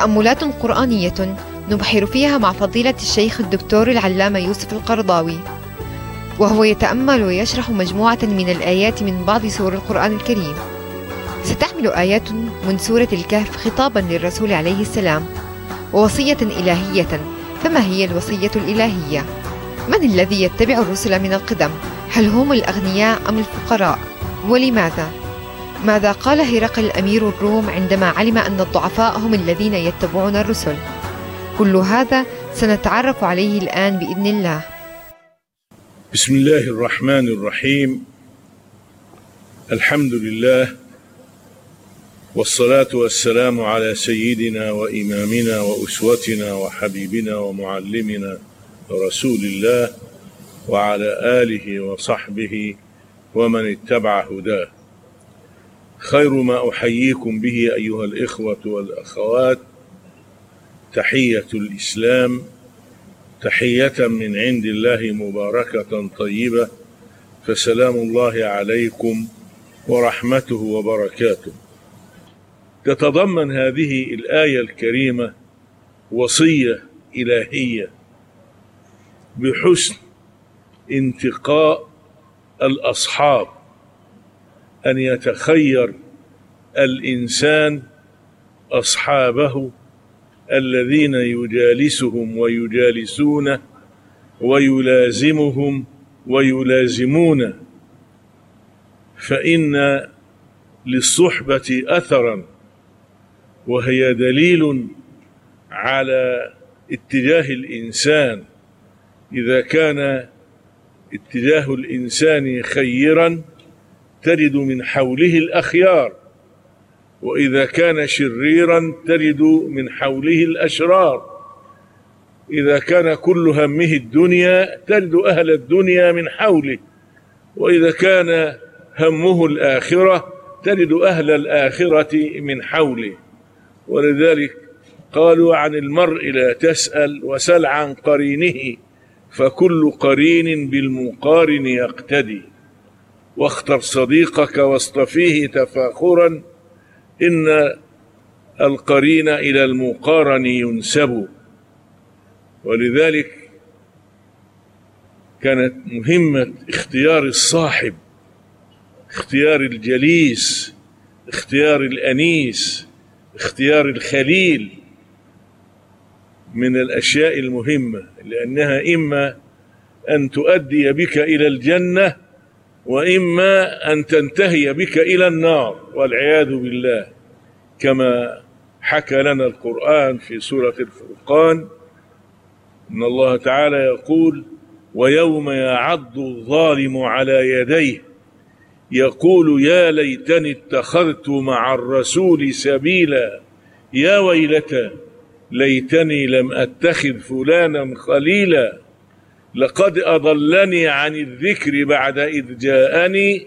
تأملات قرآنية نبحر فيها مع فضيلة الشيخ الدكتور العلامة يوسف القرضاوي وهو يتأمل ويشرح مجموعة من الآيات من بعض سور القرآن الكريم ستحمل آيات من سورة الكهف خطابا للرسول عليه السلام ووصية إلهية فما هي الوصية الإلهية؟ من الذي يتبع الرسل من القدم؟ هل هم الأغنياء أم الفقراء؟ ولماذا؟ ماذا قال هرقل أمير الروم عندما علم أن الضعفاء هم الذين يتبعون الرسل؟ كل هذا سنتعرف عليه الآن بإذن الله. بسم الله الرحمن الرحيم. الحمد لله والصلاة والسلام على سيدنا وإمامنا وأسوتنا وحبيبنا ومعلمنا رسول الله وعلى آله وصحبه ومن اتبع هداه. خير ما أحييكم به أيها الإخوة والأخوات. تحية الإسلام. تحية من عند الله مباركة طيبة. فسلام الله عليكم ورحمته وبركاته. تتضمن هذه الآية الكريمة وصية إلهية بحسن انتقاء الأصحاب أن يتخير الإنسان أصحابه الذين يجالسهم ويجالسونه ويلازمهم ويلازمونه فإن للصحبة أثرا وهي دليل على اتجاه الإنسان. إذا كان اتجاه الإنسان خيرا تجد من حوله الأخيار وإذا كان شريرا تجد من حوله الأشرار. إذا كان كل همه الدنيا تجد أهل الدنيا من حوله وإذا كان همه الآخرة تجد أهل الآخرة من حوله. ولذلك قالوا عن المرء لا تسأل وسل عن قرينه فكل قرين بالمقارن يقتدي. واختر صديقك واصطفيه تفاخرا إن القرين إلى المقارن ينسب. ولذلك كانت مهمة اختيار الصاحب اختيار الجليس اختيار الأنيس اختيار الخليل من الأشياء المهمة لأنها إما أن تؤدي بك إلى الجنة وإما أن تنتهي بك إلى النار والعياذ بالله. كما حكى لنا القرآن في سورة الفرقان إن الله تعالى يقول ويوم يعض الظالم على يديه يقول يا ليتني اتخذت مع الرسول سبيلا يا ويلتى ليتني لم أتخذ فلانا خليلا. لقد أضلني عن الذكر بعد إذ جاءني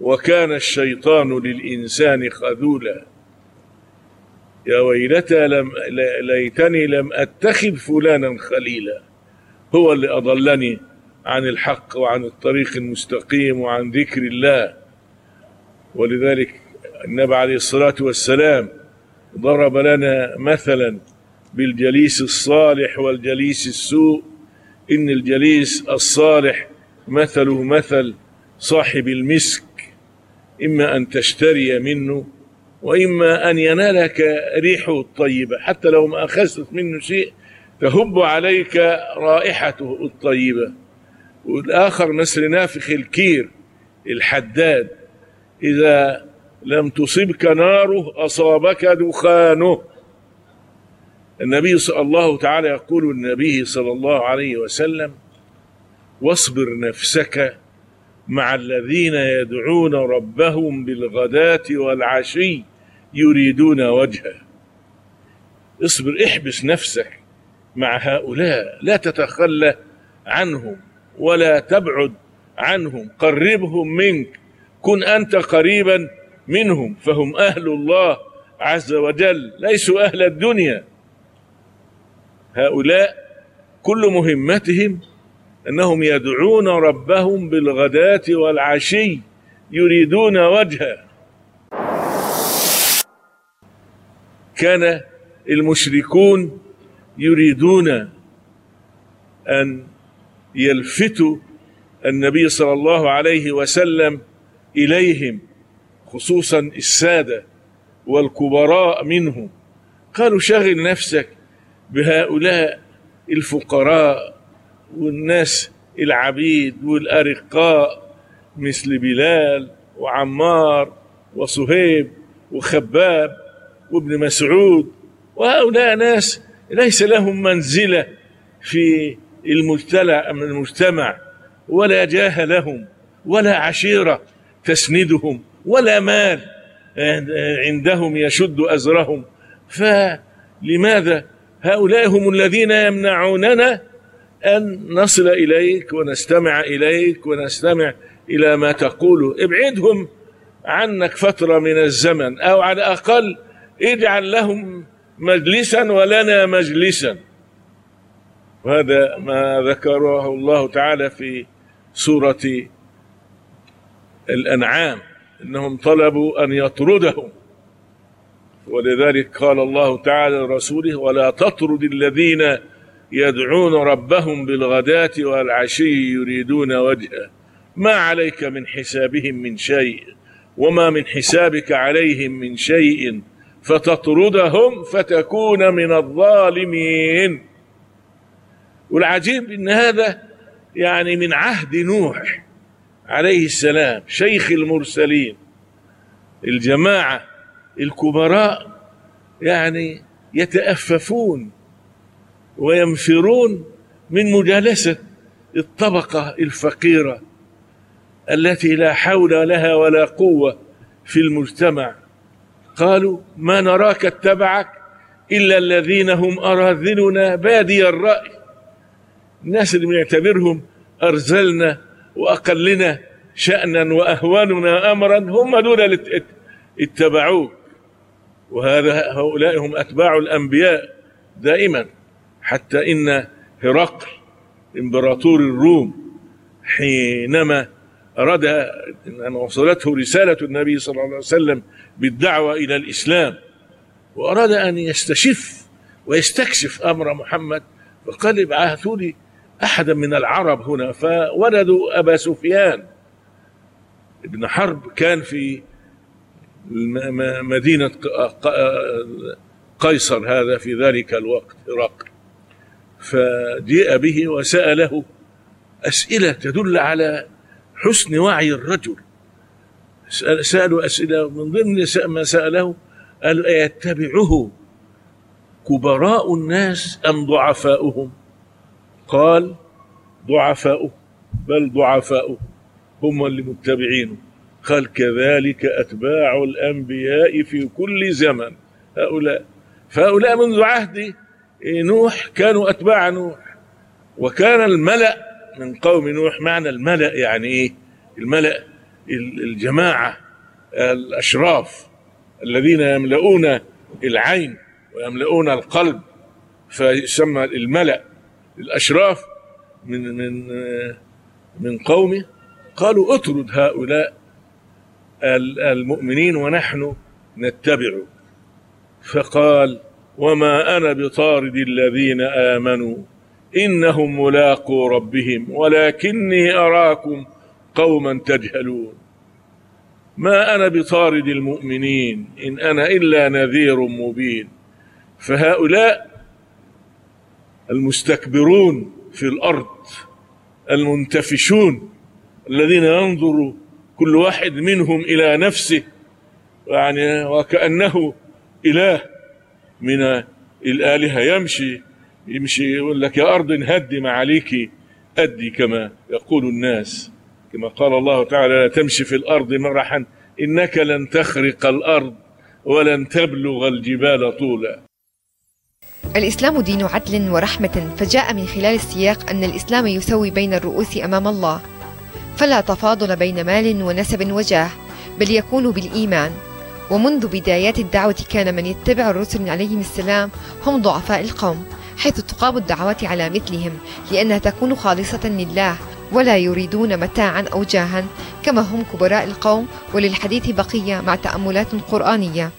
وكان الشيطان للإنسان خذولا. يا ويلتى لم ليتني لم أتخذ فلانا خليلا. هو اللي أضلني عن الحق وعن الطريق المستقيم وعن ذكر الله. ولذلك النبي عليه الصلاة والسلام ضرب لنا مثلا بالجليس الصالح والجليس السوء. إن الجليس الصالح مثله مثل صاحب المسك إما أن تشتري منه وإما أن ينالك ريحه الطيبة. حتى لو ما أخذت منه شيء تهب عليك رائحته الطيبة. والآخر مثل نافخ الكير الحداد. إذا لم تصبك ناره أصابك دخانه. النبي صلى الله تعالى يقول النبي صلى الله عليه وسلم واصبر نفسك مع الذين يدعون ربهم بالغداة والعشي يريدون وجهه. اصبر احبس نفسك مع هؤلاء لا تتخلى عنهم ولا تبعد عنهم قربهم منك كن أنت قريبا منهم فهم أهل الله عز وجل ليسوا أهل الدنيا. هؤلاء كل مهمتهم أنهم يدعون ربهم بالغداة والعشي يريدون وجهه. كان المشركون يريدون أن يلفتوا النبي صلى الله عليه وسلم إليهم خصوصا السادة والكبراء منهم. قالوا شغل نفسك بهؤلاء الفقراء والناس العبيد والأرقاء مثل بلال وعمار وصهيب وخباب وابن مسعود. وهؤلاء ناس ليس لهم منزلة في المجتمع ولا جاه لهم ولا عشيرة تسندهم ولا مال عندهم يشد أزرهم. فلماذا هؤلاء هم الذين يمنعوننا أن نصل إليك ونستمع إليك ونستمع إلى ما تقول. ابعدهم عنك فترة من الزمن أو على الأقل اجعل لهم مجلسا ولنا مجلسا. وهذا ما ذكره الله تعالى في سورة الأنعام إنهم طلبوا أن يطردهم. ولذلك قال الله تعالى لرسوله ولا تطرد الذين يدعون ربهم بالغداة والعشي يريدون وجهه. ما عليك من حسابهم من شيء وما من حسابك عليهم من شيء فتطردهم فتكون من الظالمين. والعجيب إن هذا يعني من عهد نوح عليه السلام شيخ المرسلين الجماعة الكبراء يعني يتأففون وينفرون من مجالسة الطبقة الفقيرة التي لا حول لها ولا قوة في المجتمع. قالوا ما نراك اتبعك إلا الذين هم أراذلنا. بادي الرأي. الناس اللي بنعتبرهم أرزلنا وأقلنا شأنا وأهوننا أمرا هم دول اللي اتبعوك. وهذا هؤلاء هم أتباع الأنبياء دائما. حتى إن هرقل إمبراطور الروم حينما أراد أن وصلته رسالة النبي صلى الله عليه وسلم بالدعوة إلى الإسلام وأراد أن يستشف ويستكشف أمر محمد فقال ابعثوا لي أحدا من العرب هنا فولدوا أبا سفيان. ابن حرب كان في مدينة قيصر هذا في ذلك الوقت هرقل فجيء به وسأله أسئلة تدل على حسن وعي الرجل. سألوا أسئلة من ضمن ما سأله قال أيتبعه كبراء الناس أم ضعفاؤهم؟ قال ضعفاؤه بل ضعفاؤه هم اللي متبعينه قال كذلك أتباع الأنبياء في كل زمن. هؤلاء فهؤلاء منذ عهد نوح كانوا أتباع نوح وكان الملأ من قوم نوح معنى الملأ يعني إيه؟ الملأ الجماعة الأشراف الذين يملؤون العين ويملؤون القلب فيسمى الملأ الأشراف من من من قومه. قالوا اطرد هؤلاء المؤمنين ونحن نتبع. فقال وما أنا بطارد الذين آمنوا. إنهم ملاقو ربهم ولكني أراكم قوما تجهلون. ما أنا بطارد المؤمنين إن أنا إلا نذير مبين. فهؤلاء المستكبرون في الأرض المنتفشون الذين ينظر كل واحد منهم إلى نفسه يعني وكأنه إله. من الآلهة يمشي يمشي يقول لك يا أرض هدم عليك ادي كما يقول الناس. كما قال الله تعالى لا تمشي في الأرض مرحا إنك لن تخرق الأرض ولن تبلغ الجبال طولا. الإسلام دين عدل ورحمة فجاء من خلال السياق أن الإسلام يسوي بين الرؤوس أمام الله. فلا تفاضل بين مال ونسب وجاه بل يكون بالإيمان. ومنذ بدايات الدعوة كان من يتبع الرسل عليهم السلام هم ضعفاء القوم حيث تقام الدعوات على مثلهم لأنها تكون خالصة لله ولا يريدون متاعا أو جاها كما هم كبراء القوم وللحديث بقية مع تأملات قرآنية.